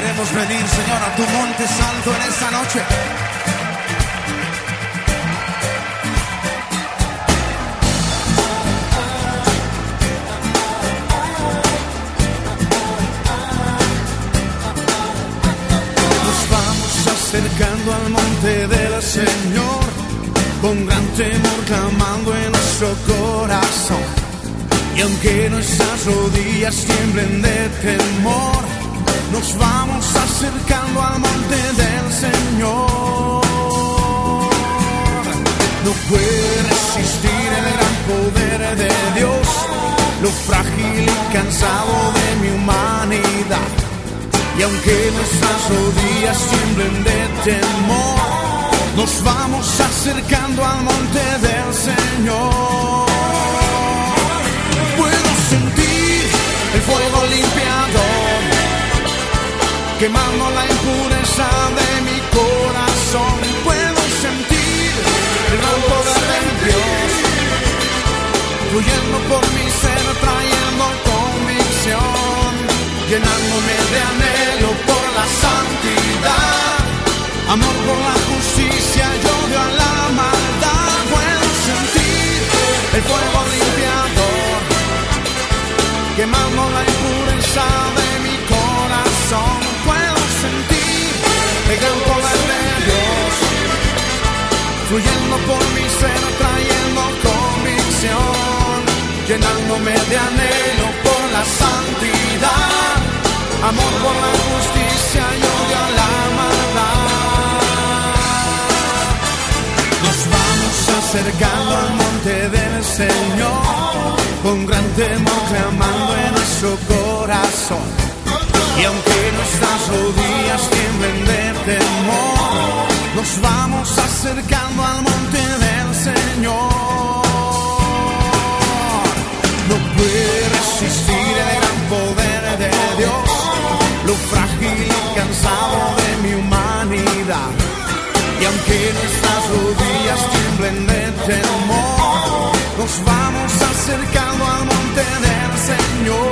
queremos venir, Señor, a tu monte santo en esta noche. Nos vamos acercando al monte del Señor, con gran temor clamando en nuestro corazón. Y aunque nuestras rodillas tiemblen de temor, nos vamos acercando al monte del Señor. No puede resistir el gran poder de Dios, lo frágil y cansado de mi humanidad. Y aunque nuestras rodillas tiemblen de temor, nos vamos acercando al monte del Señor. Quemando la impureza de mi corazón. Puedo sentir el poder de Dios, fluyendo por mi ser, trayendo convicción, llenándome de anhelo por la santidad, amor por la justicia y odio a la maldad. Puedo sentir el fuego limpiador, quemando la fluyendo por mi ser, trayendo convicción, llenándome de anhelo por la santidad, amor por la justicia y odio a la maldad. Nos vamos acercando al monte del Señor, con gran temor clamando en nuestro corazón. Y aunque nuestras rodillas tiemblen de temor, nos vamos acercando al monte del Señor. No puede resistir el gran poder de Dios, lo frágil y cansado de mi humanidad. Y aunque nuestras rodillas tiemblen de temor, nos vamos acercando al monte del Señor.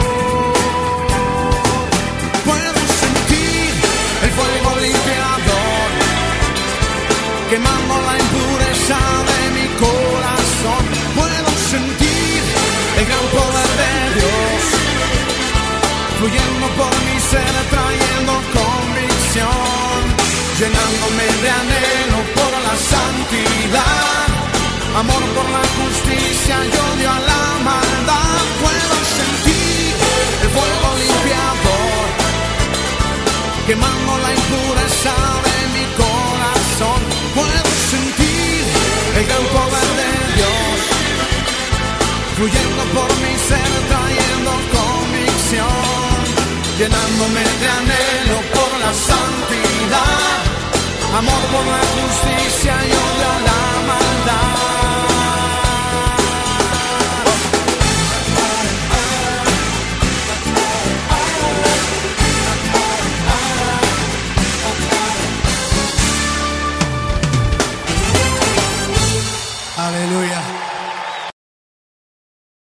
Santidad, amor por la justicia y odio a la maldad. Puedo sentir el fuego limpiador, quemando la impureza de mi corazón. Puedo sentir el gran poder de Dios, fluyendo por mi ser, trayendo convicción, llenándome de anhelo por la santidad, amor por la justicia